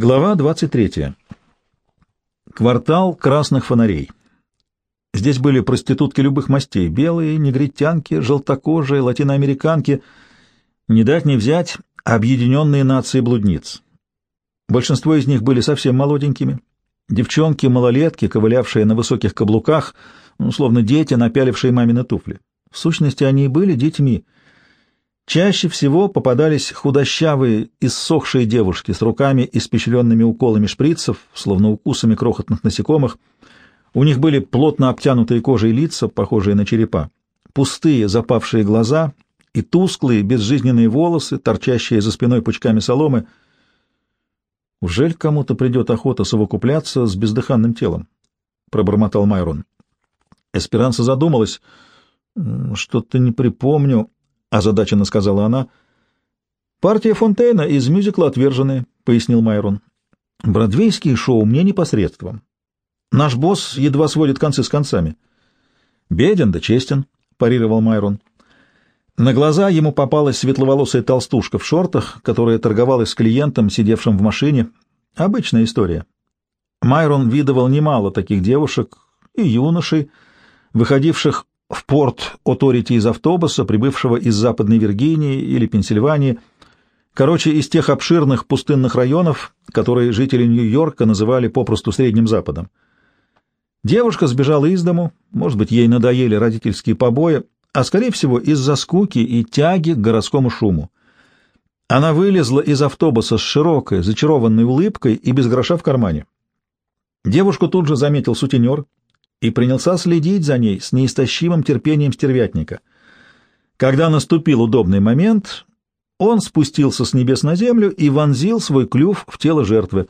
Глава 23. Квартал красных фонарей. Здесь были проститутки любых мастей — белые, негритянки, желтокожие, латиноамериканки. Не дать не взять объединенные нации блудниц. Большинство из них были совсем молоденькими. Девчонки-малолетки, ковылявшие на высоких каблуках, ну, словно дети, напялившие мамины туфли. В сущности, они и были детьми — Чаще всего попадались худощавые, иссохшие девушки с руками, испещренными уколами шприцев, словно укусами крохотных насекомых. У них были плотно обтянутые кожей лица, похожие на черепа, пустые запавшие глаза и тусклые, безжизненные волосы, торчащие за спиной пучками соломы. «Ужель кому-то придет охота совокупляться с бездыханным телом?» — пробормотал Майрон. Эсперанца задумалась. «Что-то не припомню». — озадаченно сказала она. «Партия Фонтейна из мюзикла «Отверженные», — пояснил Майрон. «Бродвейские шоу мне непосредством. Наш босс едва сводит концы с концами». «Беден да честен», — парировал Майрон. На глаза ему попалась светловолосая толстушка в шортах, которая торговалась с клиентом, сидевшим в машине. Обычная история. Майрон видывал немало таких девушек и юношей, выходивших в порт Оторити из автобуса, прибывшего из Западной Виргинии или Пенсильвании, короче, из тех обширных пустынных районов, которые жители Нью-Йорка называли попросту Средним Западом. Девушка сбежала из дому, может быть, ей надоели родительские побои, а, скорее всего, из-за скуки и тяги к городскому шуму. Она вылезла из автобуса с широкой, зачарованной улыбкой и без гроша в кармане. Девушку тут же заметил сутенер, и принялся следить за ней с неистощимым терпением стервятника. Когда наступил удобный момент, он спустился с небес на землю и вонзил свой клюв в тело жертвы.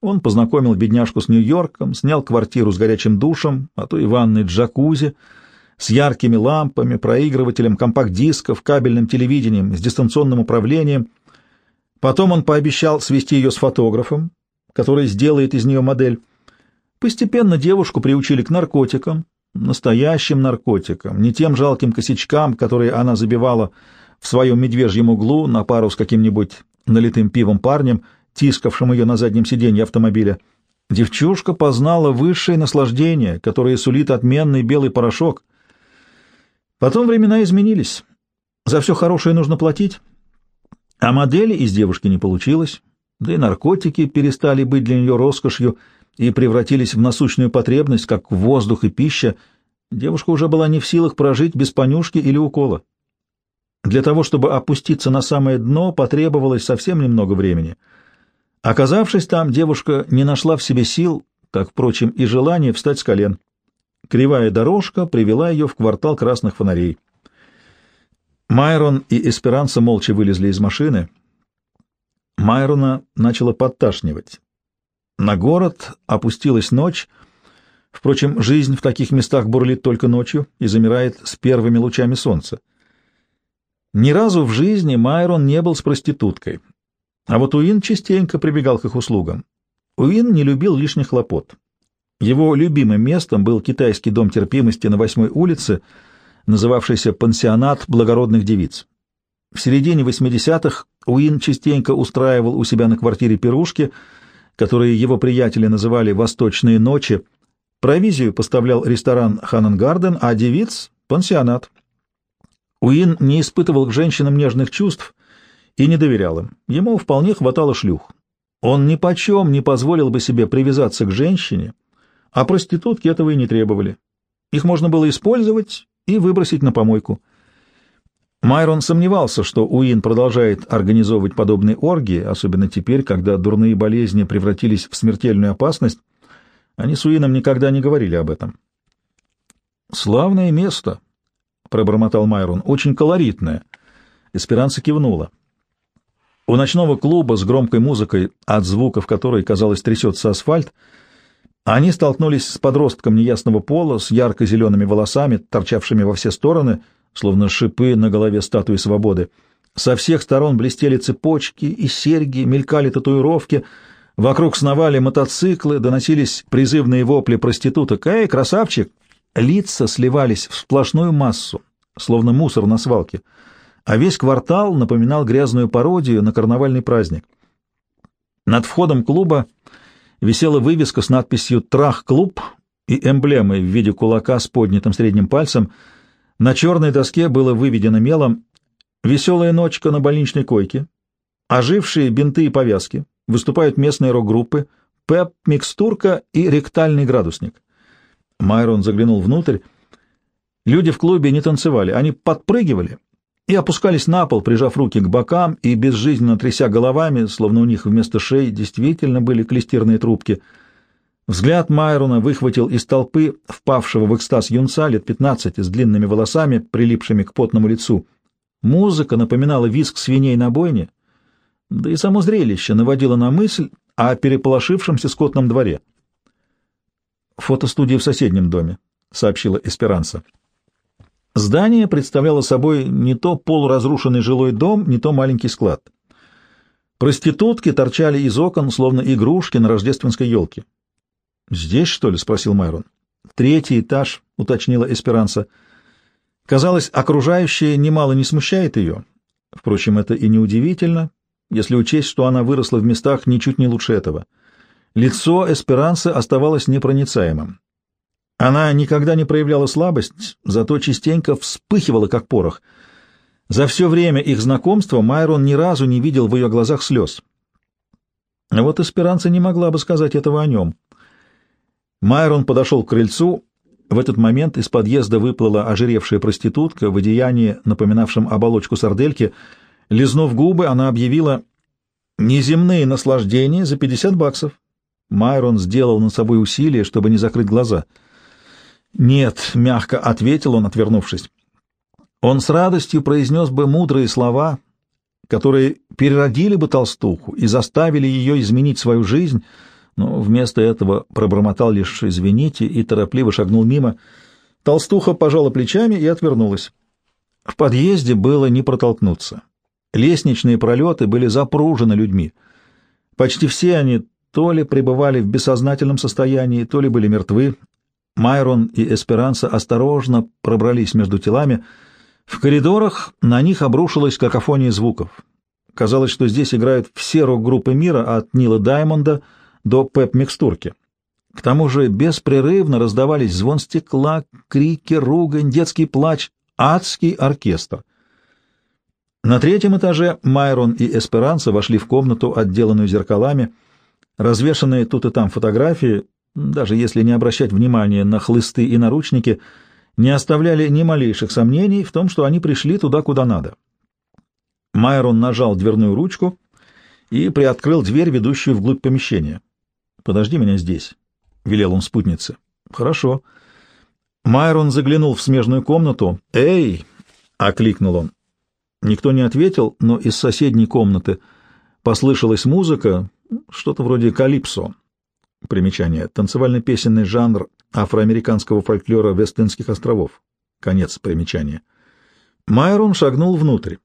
Он познакомил бедняжку с Нью-Йорком, снял квартиру с горячим душем, а то и ванной джакузи, с яркими лампами, проигрывателем компакт-дисков, кабельным телевидением, с дистанционным управлением. Потом он пообещал свести ее с фотографом, который сделает из нее модель. Постепенно девушку приучили к наркотикам, настоящим наркотикам, не тем жалким косячкам, которые она забивала в своем медвежьем углу на пару с каким-нибудь налитым пивом парнем, тискавшим ее на заднем сиденье автомобиля. Девчушка познала высшее наслаждение, которое сулит отменный белый порошок. Потом времена изменились. За все хорошее нужно платить. А модели из девушки не получилось, да и наркотики перестали быть для нее роскошью — и превратились в насущную потребность, как воздух и пища, девушка уже была не в силах прожить без понюшки или укола. Для того, чтобы опуститься на самое дно, потребовалось совсем немного времени. Оказавшись там, девушка не нашла в себе сил, как, впрочем, и желания встать с колен. Кривая дорожка привела ее в квартал красных фонарей. Майрон и Эсперанца молча вылезли из машины. Майрона начала подташнивать. На город опустилась ночь. Впрочем, жизнь в таких местах бурлит только ночью и замирает с первыми лучами солнца. Ни разу в жизни Майрон не был с проституткой. А вот Уин частенько прибегал к их услугам. Уин не любил лишних хлопот. Его любимым местом был китайский дом терпимости на восьмой улице, называвшийся «Пансионат благородных девиц». В середине 80-х Уин частенько устраивал у себя на квартире пирушки — которые его приятели называли «восточные ночи», провизию поставлял ресторан «Ханненгарден», а девиц — пансионат. Уин не испытывал к женщинам нежных чувств и не доверял им. Ему вполне хватало шлюх. Он ни почем не позволил бы себе привязаться к женщине, а проститутки этого и не требовали. Их можно было использовать и выбросить на помойку. Майрон сомневался, что Уин продолжает организовывать подобные оргии, особенно теперь, когда дурные болезни превратились в смертельную опасность. Они с Уином никогда не говорили об этом. «Славное место», — пробормотал Майрон, — «очень колоритное». Эсперанца кивнула. У ночного клуба с громкой музыкой, от звуков которой, казалось, трясется асфальт, они столкнулись с подростком неясного пола, с ярко-зелеными волосами, торчавшими во все стороны — словно шипы на голове статуи свободы. Со всех сторон блестели цепочки и серьги, мелькали татуировки, вокруг сновали мотоциклы, доносились призывные вопли проституток. «Эй, красавчик!» Лица сливались в сплошную массу, словно мусор на свалке, а весь квартал напоминал грязную пародию на карнавальный праздник. Над входом клуба висела вывеска с надписью «Трах-клуб» и эмблемой в виде кулака с поднятым средним пальцем. На черной доске было выведено мелом «Веселая ночка на больничной койке», ожившие бинты и повязки, выступают местные рок-группы, ПЭП, микстурка и ректальный градусник. Майрон заглянул внутрь. Люди в клубе не танцевали, они подпрыгивали и опускались на пол, прижав руки к бокам и безжизненно тряся головами, словно у них вместо шеи действительно были клестирные трубки. Взгляд Майрона выхватил из толпы впавшего в экстаз юнца лет пятнадцати с длинными волосами, прилипшими к потному лицу. Музыка напоминала визг свиней на бойне, да и само зрелище наводило на мысль о переполошившемся скотном дворе. «Фотостудия в соседнем доме», — сообщила Эсперанса. Здание представляло собой не то полуразрушенный жилой дом, не то маленький склад. Проститутки торчали из окон, словно игрушки на рождественской елке. «Здесь, что ли?» — спросил Майрон. «Третий этаж», — уточнила Эсперанса. Казалось, окружающее немало не смущает ее. Впрочем, это и не удивительно, если учесть, что она выросла в местах ничуть не лучше этого. Лицо Эсперансы оставалось непроницаемым. Она никогда не проявляла слабость, зато частенько вспыхивала, как порох. За все время их знакомства Майрон ни разу не видел в ее глазах слез. А вот Эсперанца не могла бы сказать этого о нем. Майрон подошел к крыльцу. В этот момент из подъезда выплыла ожиревшая проститутка в одеянии, напоминавшем оболочку сардельки. Лизнув губы, она объявила «Неземные наслаждения за пятьдесят баксов». Майрон сделал над собой усилие, чтобы не закрыть глаза — «Нет», — мягко ответил он, отвернувшись. Он с радостью произнес бы мудрые слова, которые переродили бы толстуху и заставили ее изменить свою жизнь, но вместо этого пробормотал лишь «извините» и торопливо шагнул мимо. Толстуха пожала плечами и отвернулась. В подъезде было не протолкнуться. Лестничные пролеты были запружены людьми. Почти все они то ли пребывали в бессознательном состоянии, то ли были мертвы, Майрон и Эсперанса осторожно пробрались между телами. В коридорах на них обрушилась какофония звуков. Казалось, что здесь играют все рок-группы мира от Нила Даймонда до Пеп-микстурки. К тому же беспрерывно раздавались звон стекла, крики, ругань, детский плач, адский оркестр. На третьем этаже Майрон и Эсперанса вошли в комнату, отделанную зеркалами. Развешанные тут и там фотографии даже если не обращать внимания на хлысты и наручники, не оставляли ни малейших сомнений в том, что они пришли туда, куда надо. Майрон нажал дверную ручку и приоткрыл дверь, ведущую вглубь помещения. «Подожди меня здесь», — велел он спутнице. «Хорошо». Майрон заглянул в смежную комнату. «Эй!» — окликнул он. Никто не ответил, но из соседней комнаты послышалась музыка, что-то вроде калипсо. Примечание. Танцевально-песенный жанр афроамериканского фольклора Вестинских островов. Конец примечания. Майрон шагнул внутрь.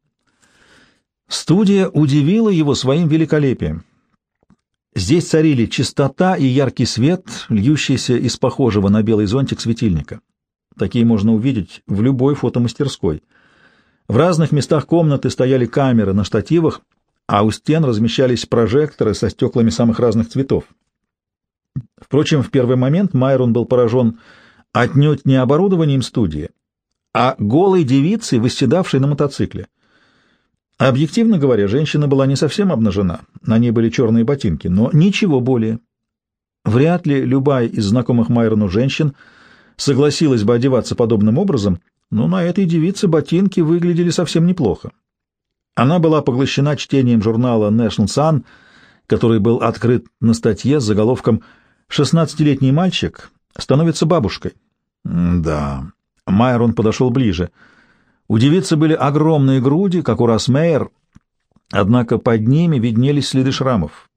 Студия удивила его своим великолепием. Здесь царили чистота и яркий свет, льющийся из похожего на белый зонтик светильника. Такие можно увидеть в любой фотомастерской. В разных местах комнаты стояли камеры на штативах, а у стен размещались прожекторы со стеклами самых разных цветов. Впрочем, в первый момент Майрон был поражен отнюдь не оборудованием студии, а голой девицей, восседавшей на мотоцикле. Объективно говоря, женщина была не совсем обнажена, на ней были черные ботинки, но ничего более. Вряд ли любая из знакомых Майрону женщин согласилась бы одеваться подобным образом, но на этой девице ботинки выглядели совсем неплохо. Она была поглощена чтением журнала National Sun, который был открыт на статье с заголовком «Связь» Шестнадцатилетний мальчик становится бабушкой. да. Майрон подошел ближе. У девицы были огромные груди, как у Росмейер, однако под ними виднелись следы шрамов.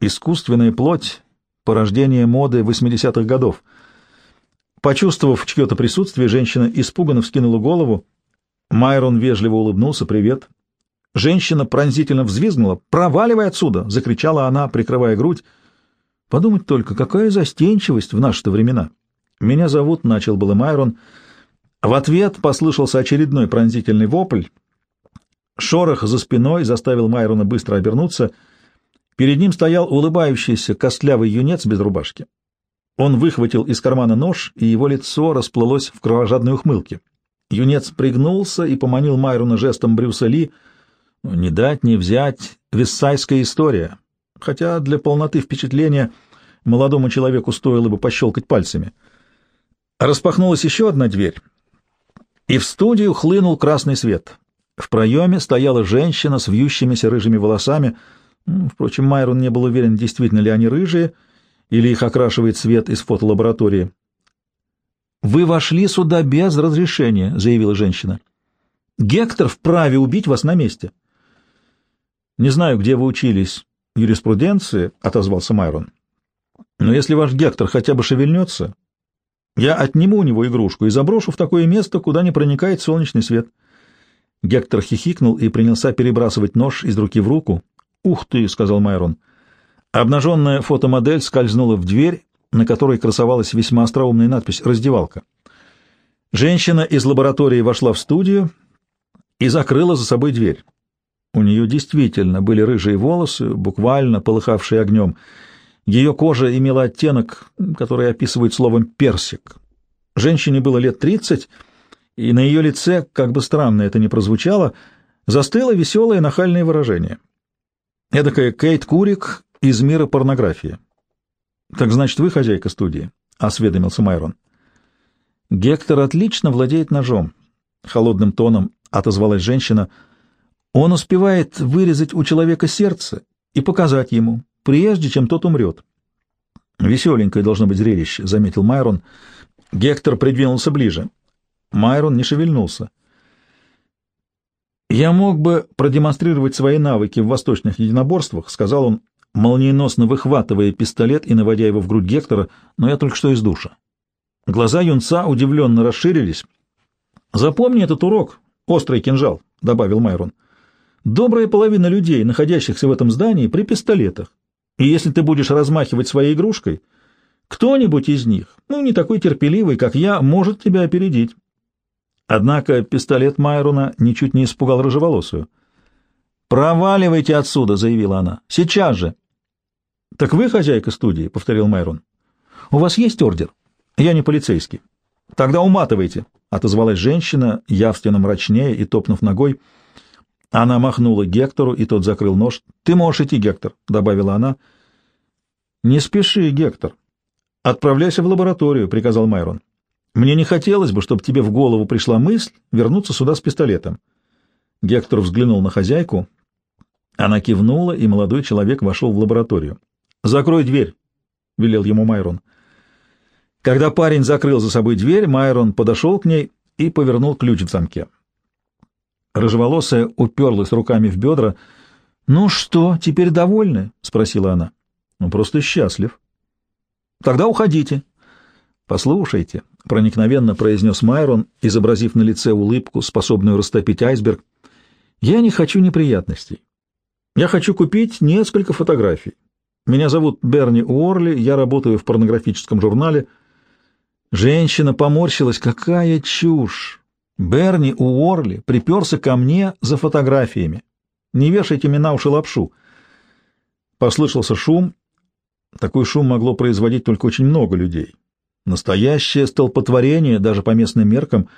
Искусственная плоть — порождение моды 80-х годов. Почувствовав чье-то присутствие, женщина испуганно вскинула голову. Майрон вежливо улыбнулся. «Привет». Женщина пронзительно взвизгнула. «Проваливай отсюда!» — закричала она, прикрывая грудь. Подумать только, какая застенчивость в наши-то времена. Меня зовут, начал было Майрон. В ответ послышался очередной пронзительный вопль. Шорох за спиной заставил Майрона быстро обернуться. Перед ним стоял улыбающийся костлявый юнец без рубашки. Он выхватил из кармана нож, и его лицо расплылось в кровожадной ухмылке. Юнец пригнулся и поманил Майрона жестом Брюса Ли. «Не дать, не взять. Виссайская история. Хотя для полноты впечатления молодому человеку стоило бы пощелкать пальцами». Распахнулась еще одна дверь, и в студию хлынул красный свет. В проеме стояла женщина с вьющимися рыжими волосами. Впрочем, Майрон не был уверен, действительно ли они рыжие, или их окрашивает свет из фотолаборатории. «Вы вошли сюда без разрешения», — заявила женщина. «Гектор вправе убить вас на месте». «Не знаю, где вы учились юриспруденции», — отозвался Майрон. «Но если ваш Гектор хотя бы шевельнется, я отниму у него игрушку и заброшу в такое место, куда не проникает солнечный свет». Гектор хихикнул и принялся перебрасывать нож из руки в руку. «Ух ты!» — сказал Майрон. Обнаженная фотомодель скользнула в дверь на которой красовалась весьма остроумная надпись «Раздевалка». Женщина из лаборатории вошла в студию и закрыла за собой дверь. У нее действительно были рыжие волосы, буквально полыхавшие огнем. Ее кожа имела оттенок, который описывают словом «персик». Женщине было лет тридцать, и на ее лице, как бы странно это ни прозвучало, застыло веселое нахальное выражение. Эдакая Кейт Курик из мира порнографии. Так значит, вы хозяйка студии? осведомился Майрон. Гектор отлично владеет ножом, холодным тоном отозвалась женщина. Он успевает вырезать у человека сердце и показать ему, прежде чем тот умрет. Веселенькое должно быть зрелище, заметил Майрон. Гектор придвинулся ближе. Майрон не шевельнулся. «Я мог бы продемонстрировать свои навыки в восточных единоборствах», — сказал он, молниеносно выхватывая пистолет и наводя его в грудь Гектора, но я только что из душа. Глаза юнца удивленно расширились. «Запомни этот урок, острый кинжал», — добавил Майрон. «Добрая половина людей, находящихся в этом здании, при пистолетах. И если ты будешь размахивать своей игрушкой, кто-нибудь из них, ну, не такой терпеливый, как я, может тебя опередить». Однако пистолет Майрона ничуть не испугал рыжеволосую. «Проваливайте отсюда!» — заявила она. «Сейчас же!» «Так вы хозяйка студии?» — повторил Майрон. «У вас есть ордер?» «Я не полицейский». «Тогда уматывайте!» — отозвалась женщина, явственно мрачнее и топнув ногой. Она махнула Гектору, и тот закрыл нож. «Ты можешь идти, Гектор», — добавила она. «Не спеши, Гектор. Отправляйся в лабораторию», — приказал Майрон. «Мне не хотелось бы, чтобы тебе в голову пришла мысль вернуться сюда с пистолетом». Гектор взглянул на хозяйку. Она кивнула, и молодой человек вошел в лабораторию. «Закрой дверь», — велел ему Майрон. Когда парень закрыл за собой дверь, Майрон подошел к ней и повернул ключ в замке. Рыжеволосая уперлась руками в бедра. «Ну что, теперь довольны?» — спросила она. «Ну, просто счастлив». «Тогда уходите». «Послушайте», — проникновенно произнес Майрон, изобразив на лице улыбку, способную растопить айсберг, — «я не хочу неприятностей. Я хочу купить несколько фотографий. Меня зовут Берни Уорли, я работаю в порнографическом журнале. Женщина поморщилась. Какая чушь! Берни Уорли приперся ко мне за фотографиями. Не вешайте мне на уши лапшу. Послышался шум. Такой шум могло производить только очень много людей. Настоящее столпотворение, даже по местным меркам,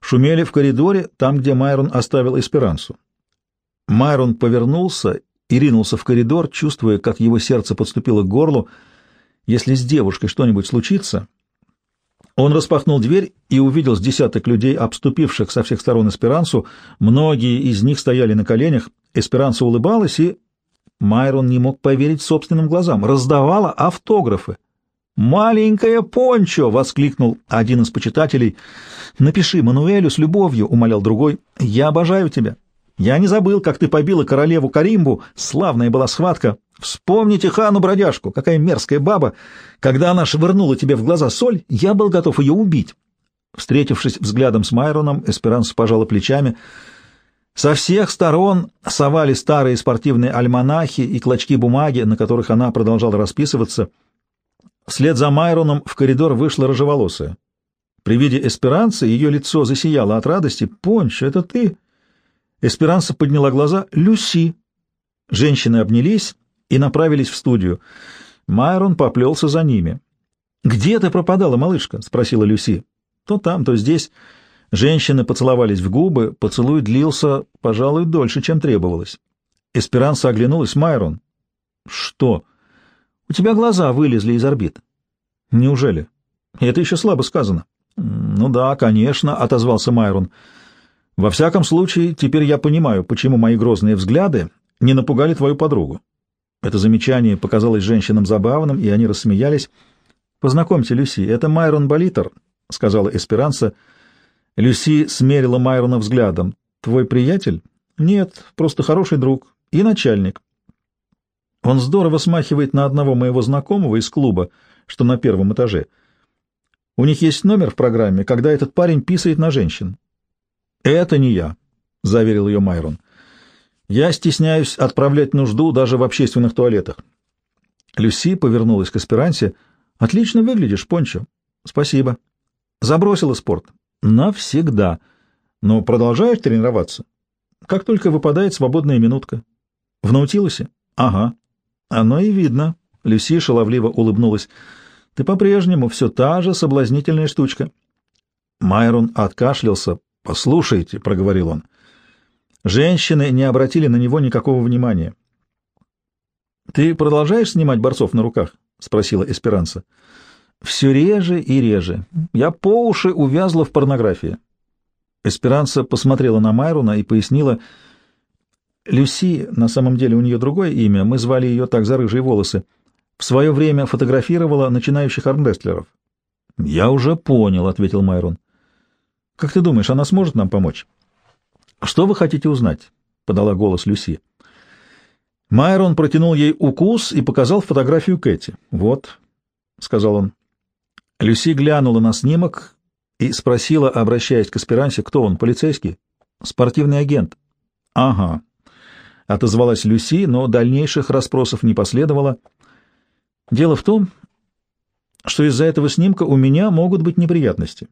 шумели в коридоре, там, где Майрон оставил эсперансу. Майрон повернулся и ринулся в коридор, чувствуя, как его сердце подступило к горлу. Если с девушкой что-нибудь случится... Он распахнул дверь и увидел с десяток людей, обступивших со всех сторон Эсперансу. Многие из них стояли на коленях. Эсперанса улыбалась, и Майрон не мог поверить собственным глазам. Раздавала автографы. «Маленькая Пончо!» — воскликнул один из почитателей. «Напиши Мануэлю с любовью», — умолял другой. «Я обожаю тебя». Я не забыл, как ты побила королеву Каримбу, славная была схватка. Вспомните хану-бродяжку, какая мерзкая баба. Когда она швырнула тебе в глаза соль, я был готов ее убить. Встретившись взглядом с Майроном, Эсперанс пожала плечами. Со всех сторон совали старые спортивные альманахи и клочки бумаги, на которых она продолжала расписываться. Вслед за Майроном в коридор вышла рыжеволосая. При виде Эсперанца ее лицо засияло от радости. «Понч, это ты?» Эсперанса подняла глаза. «Люси!» Женщины обнялись, и направились в студию. Майрон поплелся за ними. «Где ты пропадала, малышка?» — спросила Люси. «То там, то здесь». Женщины поцеловались в губы, поцелуй длился, пожалуй, дольше, чем требовалось. Эсперанса оглянулась. «Майрон». «Что?» «У тебя глаза вылезли из орбит». «Неужели?» «Это еще слабо сказано». «Ну да, конечно», — отозвался Майрон. «Во всяком случае, теперь я понимаю, почему мои грозные взгляды не напугали твою подругу». Это замечание показалось женщинам забавным, и они рассмеялись. «Познакомьте, Люси, это Майрон Болитер», — сказала Эсперанса. Люси смерила Майрона взглядом. «Твой приятель?» «Нет, просто хороший друг и начальник. Он здорово смахивает на одного моего знакомого из клуба, что на первом этаже. У них есть номер в программе, когда этот парень писает на женщин». «Это не я», — заверил ее Майрон. «Я стесняюсь отправлять нужду даже в общественных туалетах». Люси повернулась к Эсперансе. «Отлично выглядишь, Пончо». «Спасибо». «Забросила спорт». «Навсегда. Но продолжаешь тренироваться?» «Как только выпадает свободная минутка». «В Наутилусе?» «Ага». «Оно и видно». Люси шаловливо улыбнулась. «Ты по-прежнему все та же соблазнительная штучка». Майрон откашлялся. «Послушайте», — проговорил он. Женщины не обратили на него никакого внимания. «Ты продолжаешь снимать борцов на руках?» — спросила Эсперанса. «Все реже и реже. Я по уши увязла в порнографии». Эсперанса посмотрела на Майрона и пояснила. «Люси, на самом деле у нее другое имя, мы звали ее так за рыжие волосы, в свое время фотографировала начинающих армрестлеров». «Я уже понял», — ответил Майрон. «Как ты думаешь, она сможет нам помочь?» «Что вы хотите узнать?» — подала голос Люси. Майрон протянул ей укус и показал фотографию Кэти. «Вот», — сказал он. Люси глянула на снимок и спросила, обращаясь к аспирансе, кто он, полицейский? Спортивный агент. Ага. Отозвалась Люси, но дальнейших расспросов не последовало. Дело в том, что из-за этого снимка у меня могут быть неприятности.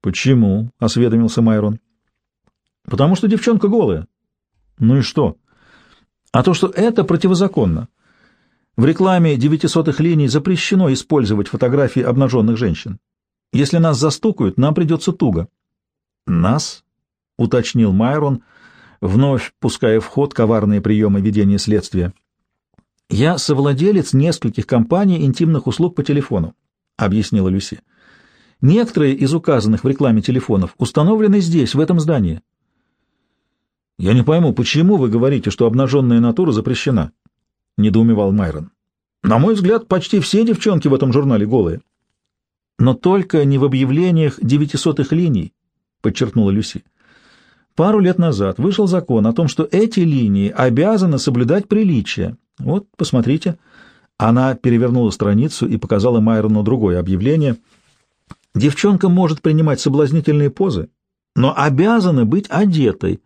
Почему? осведомился Майрон. Потому что девчонка голая. Ну и что? А то, что это противозаконно. В рекламе девятисотых линий запрещено использовать фотографии обнаженных женщин. Если нас застукают, нам придется туго. Нас? — уточнил Майрон, вновь пуская в ход коварные приемы ведения следствия. «Я совладелец нескольких компаний интимных услуг по телефону», — объяснила Люси. «Некоторые из указанных в рекламе телефонов установлены здесь, в этом здании». «Я не пойму, почему вы говорите, что обнаженная натура запрещена?» — недоумевал Майрон. «На мой взгляд, почти все девчонки в этом журнале голые». «Но только не в объявлениях девятисотых линий», — подчеркнула Люси. «Пару лет назад вышел закон о том, что эти линии обязаны соблюдать приличие. Вот, посмотрите». Она перевернула страницу и показала Майрону другое объявление. «Девчонка может принимать соблазнительные позы, но обязана быть одетой.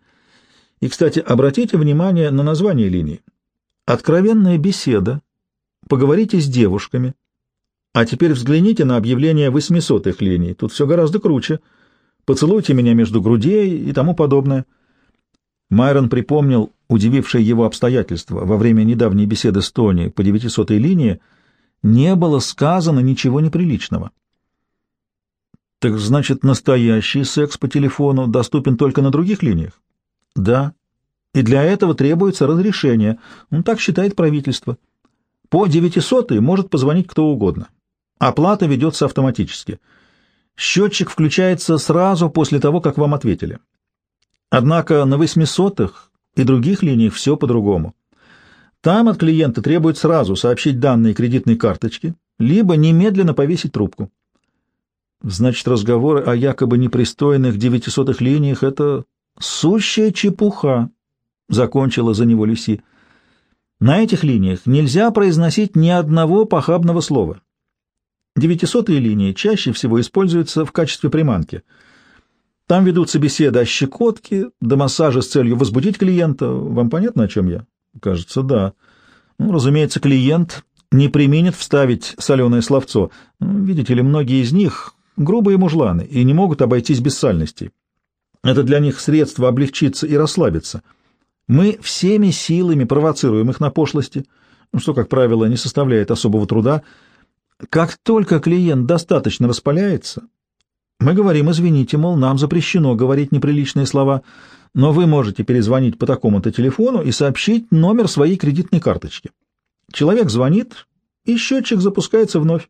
И, кстати, обратите внимание на название линии. Откровенная беседа. Поговорите с девушками. А теперь взгляните на объявление восьмисотых линий. Тут все гораздо круче. Поцелуйте меня между грудей и тому подобное. Майрон припомнил удивившее его обстоятельства. Во время недавней беседы с Тони по девятисотой линии не было сказано ничего неприличного. Так значит, настоящий секс по телефону доступен только на других линиях? Да и для этого требуется разрешение. Ну, так считает правительство. По 900 может позвонить кто угодно. Оплата ведется автоматически. Счетчик включается сразу после того, как вам ответили. Однако на 800 и других линиях все по-другому. Там от клиента требует сразу сообщить данные кредитной карточки, либо немедленно повесить трубку. Значит, разговоры о якобы непристойных 900 линиях — это сущая чепуха, — закончила за него Люси. На этих линиях нельзя произносить ни одного похабного слова. Девятисотые линии чаще всего используются в качестве приманки. Там ведутся беседы о щекотке, до массажа с целью возбудить клиента. Вам понятно, о чем я? Кажется, да. Ну, разумеется, клиент не применит вставить соленое словцо. Ну, видите ли, многие из них грубые мужланы и не могут обойтись без сальностей. Это для них средство облегчиться и расслабиться — мы всеми силами провоцируем их на пошлости, что, как правило, не составляет особого труда. Как только клиент достаточно распаляется, мы говорим, извините, мол, нам запрещено говорить неприличные слова, но вы можете перезвонить по такому-то телефону и сообщить номер своей кредитной карточки. Человек звонит, и счетчик запускается вновь.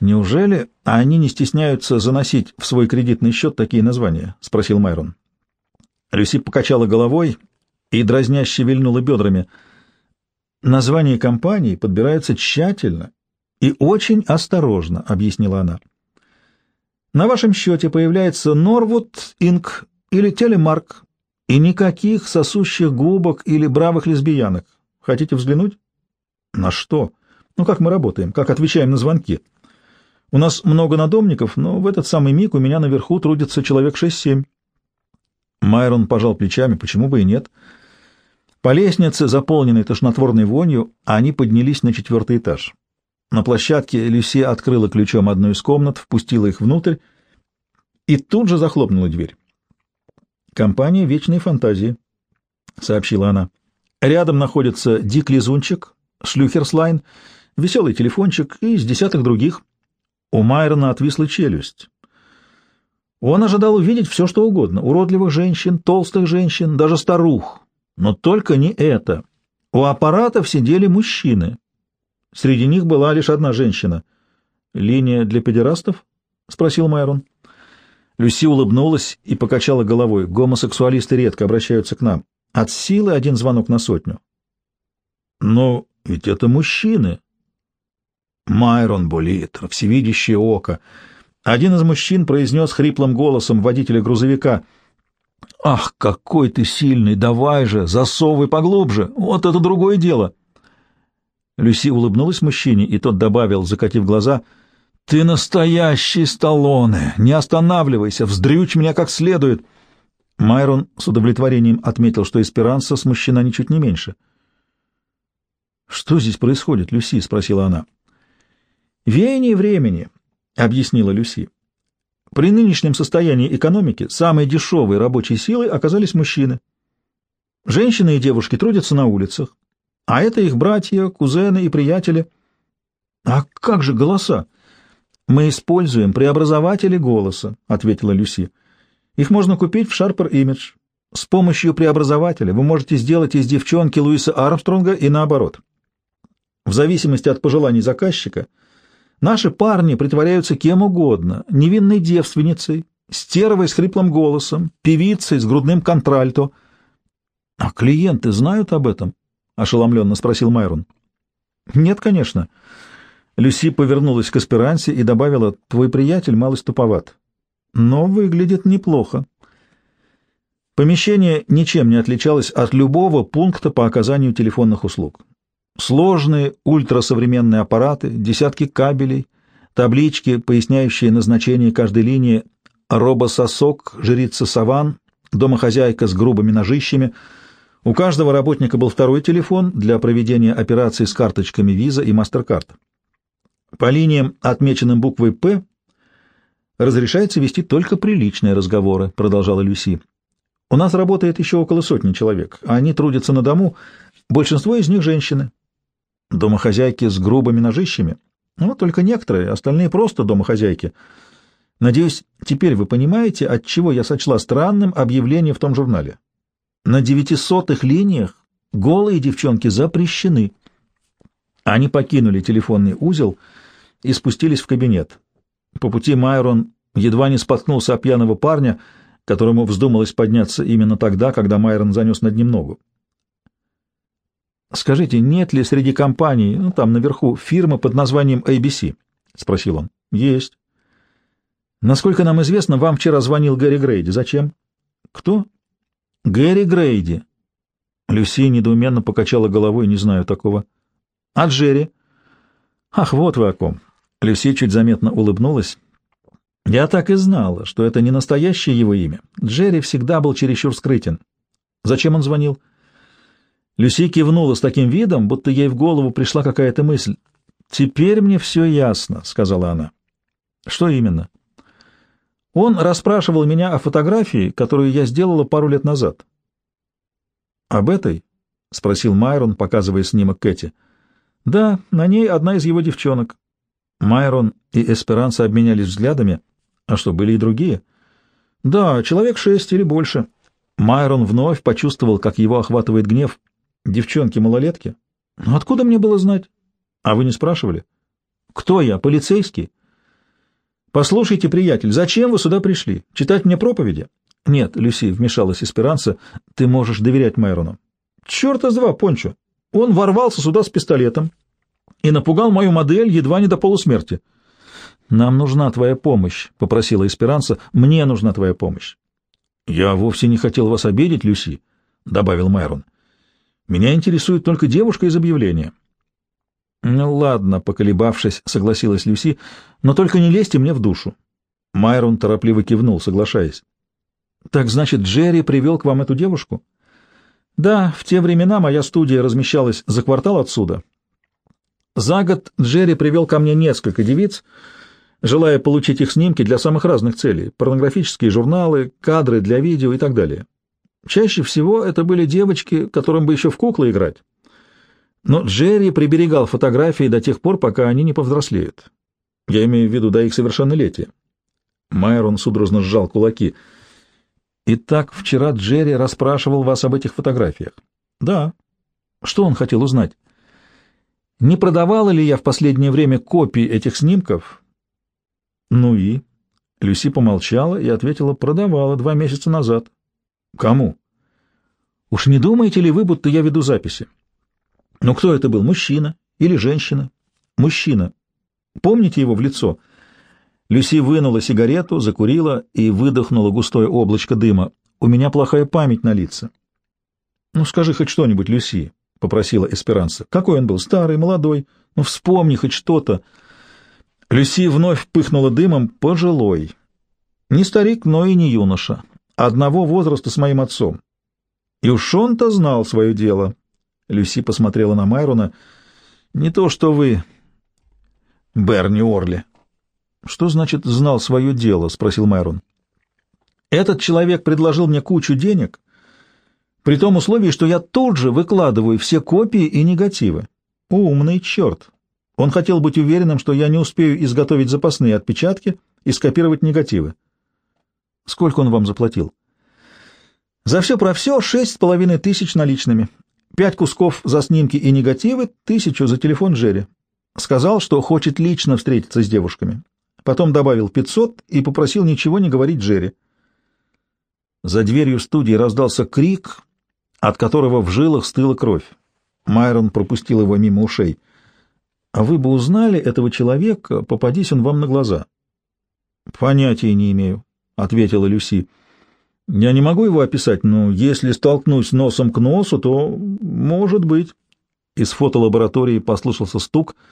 «Неужели они не стесняются заносить в свой кредитный счет такие названия?» — спросил Майрон. Люси покачала головой и дразняще вильнула бедрами. «Названия компании подбираются тщательно и очень осторожно», — объяснила она. «На вашем счете появляется Норвуд Инк или Телемарк, и никаких сосущих губок или бравых лесбиянок. Хотите взглянуть?» «На что? Ну, как мы работаем, как отвечаем на звонки?» У нас много надомников, но в этот самый миг у меня наверху трудится человек шесть-семь. Майрон пожал плечами, почему бы и нет. По лестнице, заполненной тошнотворной вонью, они поднялись на четвертый этаж. На площадке Люси открыла ключом одну из комнат, впустила их внутрь и тут же захлопнула дверь. «Компания «Вечные фантазии», — сообщила она. «Рядом находится Дик Лизунчик, Шлюхерслайн, веселый телефончик и с десяток других. У Майрона отвисла челюсть. Он ожидал увидеть все, что угодно — уродливых женщин, толстых женщин, даже старух. Но только не это. У аппаратов сидели мужчины. Среди них была лишь одна женщина. «Линия для педерастов?» — спросил Майрон. Люси улыбнулась и покачала головой. Гомосексуалисты редко обращаются к нам. От силы один звонок на сотню. «Но ведь это мужчины», Майрон Болитер, всевидящее око. Один из мужчин произнес хриплым голосом водителя грузовика. «Ах, какой ты сильный! Давай же, засовывай поглубже! Вот это другое дело!» Люси улыбнулась мужчине, и тот добавил, закатив глаза, «Ты настоящий Сталлоне! Не останавливайся, вздрючь меня как следует!» Майрон с удовлетворением отметил, что Эсперанса смущена ничуть не меньше. «Что здесь происходит, Люси?» — спросила она. «Веяние времени», — объяснила Люси. «При нынешнем состоянии экономики самой дешевой рабочей силой оказались мужчины. Женщины и девушки трудятся на улицах, а это их братья, кузены и приятели. А как же голоса? Мы используем преобразователи голоса, ответила Люси. Их можно купить в Sharper Image. С помощью преобразователя вы можете сделать из девчонки Луиса Армстронга и наоборот. В зависимости от пожеланий заказчика — Наши парни притворяются кем угодно, невинной девственницей, стервой с хриплым голосом, певицей с грудным контральто. — А клиенты знают об этом? — ошеломленно спросил Майрон. — Нет, конечно. Люси повернулась к Эсперансе и добавила, — твой приятель малость туповат, но выглядит неплохо. Помещение ничем не отличалось от любого пункта по оказанию телефонных услуг. Сложные ультрасовременные аппараты, десятки кабелей, таблички, поясняющие назначение каждой линии, робососок, жрица саван, домохозяйка с грубыми ножищами. У каждого работника был второй телефон для проведения операций с карточками Visa и MasterCard. По линиям, отмеченным буквой «П», разрешается вести только приличные разговоры, продолжала Люси. У нас работает еще около сотни человек, а они трудятся на дому, большинство из них женщины. Домохозяйки с грубыми ножищами? Ну, только некоторые, остальные просто домохозяйки. Надеюсь, теперь вы понимаете, от чего я сочла странным объявление в том журнале. На девятисотых линиях голые девчонки запрещены. Они покинули телефонный узел и спустились в кабинет. По пути Майрон едва не споткнулся о пьяного парня, которому вздумалось подняться именно тогда, когда Майрон занес над ним ногу. Скажите, нет ли среди компаний, ну, там наверху, фирмы под названием ABC? — спросил он. — Есть. — Насколько нам известно, вам вчера звонил Гэри Грейди. Зачем? — Кто? — Гэри Грейди. Люси недоуменно покачала головой, не знаю такого. — А Джерри? — Ах, вот вы о ком. Люси чуть заметно улыбнулась. — Я так и знала, что это не настоящее его имя. Джерри всегда был чересчур скрытен. Зачем он звонил? — Люси кивнула с таким видом, будто ей в голову пришла какая-то мысль. «Теперь мне все ясно», — сказала она. «Что именно?» «Он расспрашивал меня о фотографии, которую я сделала пару лет назад». «Об этой?» — спросил Майрон, показывая снимок Кэти. «Да, на ней одна из его девчонок». Майрон и Эсперанца обменялись взглядами. «А что, были и другие?» «Да, человек шесть или больше». Майрон вновь почувствовал, как его охватывает гнев. «Девчонки-малолетки? Ну, откуда мне было знать?» «А вы не спрашивали?» «Кто я, полицейский?» «Послушайте, приятель, зачем вы сюда пришли? Читать мне проповеди?» «Нет, Люси», — вмешалась Эсперанца, — «ты можешь доверять Майрону». «Черта с два, Пончо! Он ворвался сюда с пистолетом и напугал мою модель едва не до полусмерти». «Нам нужна твоя помощь», — попросила Эсперанца. «Мне нужна твоя помощь». «Я вовсе не хотел вас обидеть, Люси», — добавил Майрон. «Меня интересует только девушка из объявления». «Ну ладно», — поколебавшись, согласилась Люси, — «но только не лезьте мне в душу». Майрон торопливо кивнул, соглашаясь. Так значит, Джерри привел к вам эту девушку? Да, в те времена моя студия размещалась за квартал отсюда. За год Джерри привел ко мне несколько девиц, желая получить их снимки для самых разных целей — порнографические журналы, кадры для видео и так далее. Чаще всего это были девочки, которым бы еще в куклы играть. Но Джерри приберегал фотографии до тех пор, пока они не повзрослеют. Я имею в виду до их совершеннолетия. Майрон судорожно сжал кулаки — Итак, вчера Джерри расспрашивал вас об этих фотографиях? Да. Что он хотел узнать? Не продавала ли я в последнее время копии этих снимков? Ну и? Люси помолчала и ответила, продавала два месяца назад. Кому? Уж не думаете ли вы, будто я веду записи? Ну кто это был, мужчина или женщина? Мужчина. Помните его в лицо? — Люси вынула сигарету, закурила и выдохнула густое облачко дыма. «У меня плохая память на лица». «Ну, скажи хоть что-нибудь, Люси», — попросила Эсперанса. «Какой он был? Старый, молодой? Ну, вспомни хоть что-то». Люси вновь пыхнула дымом. «Пожилой. Не старик, но и не юноша. Одного возраста с моим отцом. И уж он-то знал свое дело». Люси посмотрела на Майрона. «Не то, что вы, Берни Орли». «Что значит «знал свое дело»?» — спросил Майрон. «Этот человек предложил мне кучу денег, при том условии, что я тут же выкладываю все копии и негативы. Умный черт! Он хотел быть уверенным, что я не успею изготовить запасные отпечатки и скопировать негативы. Сколько он вам заплатил?» «За все про все шесть с половиной тысяч наличными. Пять кусков за снимки и негативы, тысячу за телефон Джерри. Сказал, что хочет лично встретиться с девушками. Потом добавил 500 и попросил ничего не говорить Джерри. За дверью студии раздался крик, от которого в жилах стыла кровь. Майрон пропустил его мимо ушей. «А вы бы узнали этого человека, попадись он вам на глаза». «Понятия не имею», — ответила Люси. «Я не могу его описать, но если столкнусь носом к носу, то, может быть...» Из фотолаборатории послышался стук —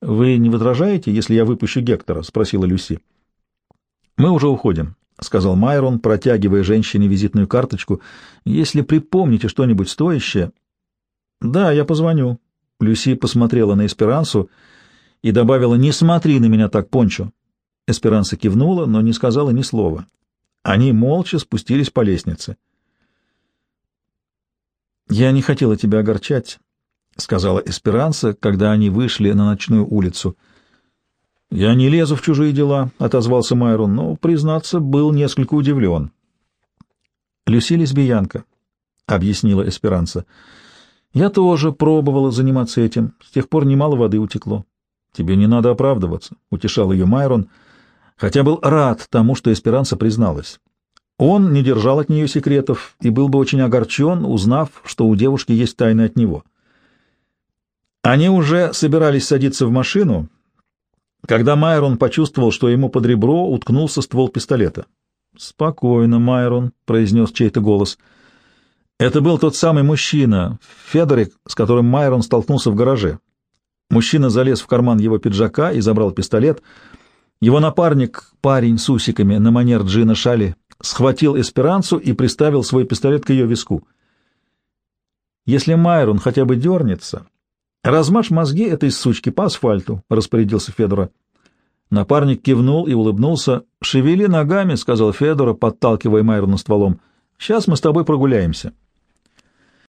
«Вы не возражаете, если я выпущу Гектора?» — спросила Люси. «Мы уже уходим», — сказал Майрон, протягивая женщине визитную карточку. «Если припомните что-нибудь стоящее...» «Да, я позвоню». Люси посмотрела на Эсперансу и добавила «Не смотри на меня так, Пончо». Эсперанса кивнула, но не сказала ни слова. Они молча спустились по лестнице. «Я не хотела тебя огорчать», — сказала Эсперанса, когда они вышли на ночную улицу. «Я не лезу в чужие дела», — отозвался Майрон, но, признаться, был несколько удивлен. «Люси лесбиянка», — объяснила Эсперанса. «Я тоже пробовала заниматься этим. С тех пор немало воды утекло». «Тебе не надо оправдываться», — утешал ее Майрон, хотя был рад тому, что Эсперанса призналась. Он не держал от нее секретов и был бы очень огорчен, узнав, что у девушки есть тайны от него. Они уже собирались садиться в машину, когда Майрон почувствовал, что ему под ребро уткнулся ствол пистолета. «Спокойно, Майрон», — произнес чей-то голос. Это был тот самый мужчина, Федорик, с которым Майрон столкнулся в гараже. Мужчина залез в карман его пиджака и забрал пистолет. Его напарник, парень с усиками на манер Джина Шали, схватил эсперанцу и приставил свой пистолет к ее виску. Если Майрон хотя бы дернется, «Размажь мозги этой сучки по асфальту», — распорядился Федора. Напарник кивнул и улыбнулся. «Шевели ногами», — сказал Федора, подталкивая Майрона стволом. «Сейчас мы с тобой прогуляемся».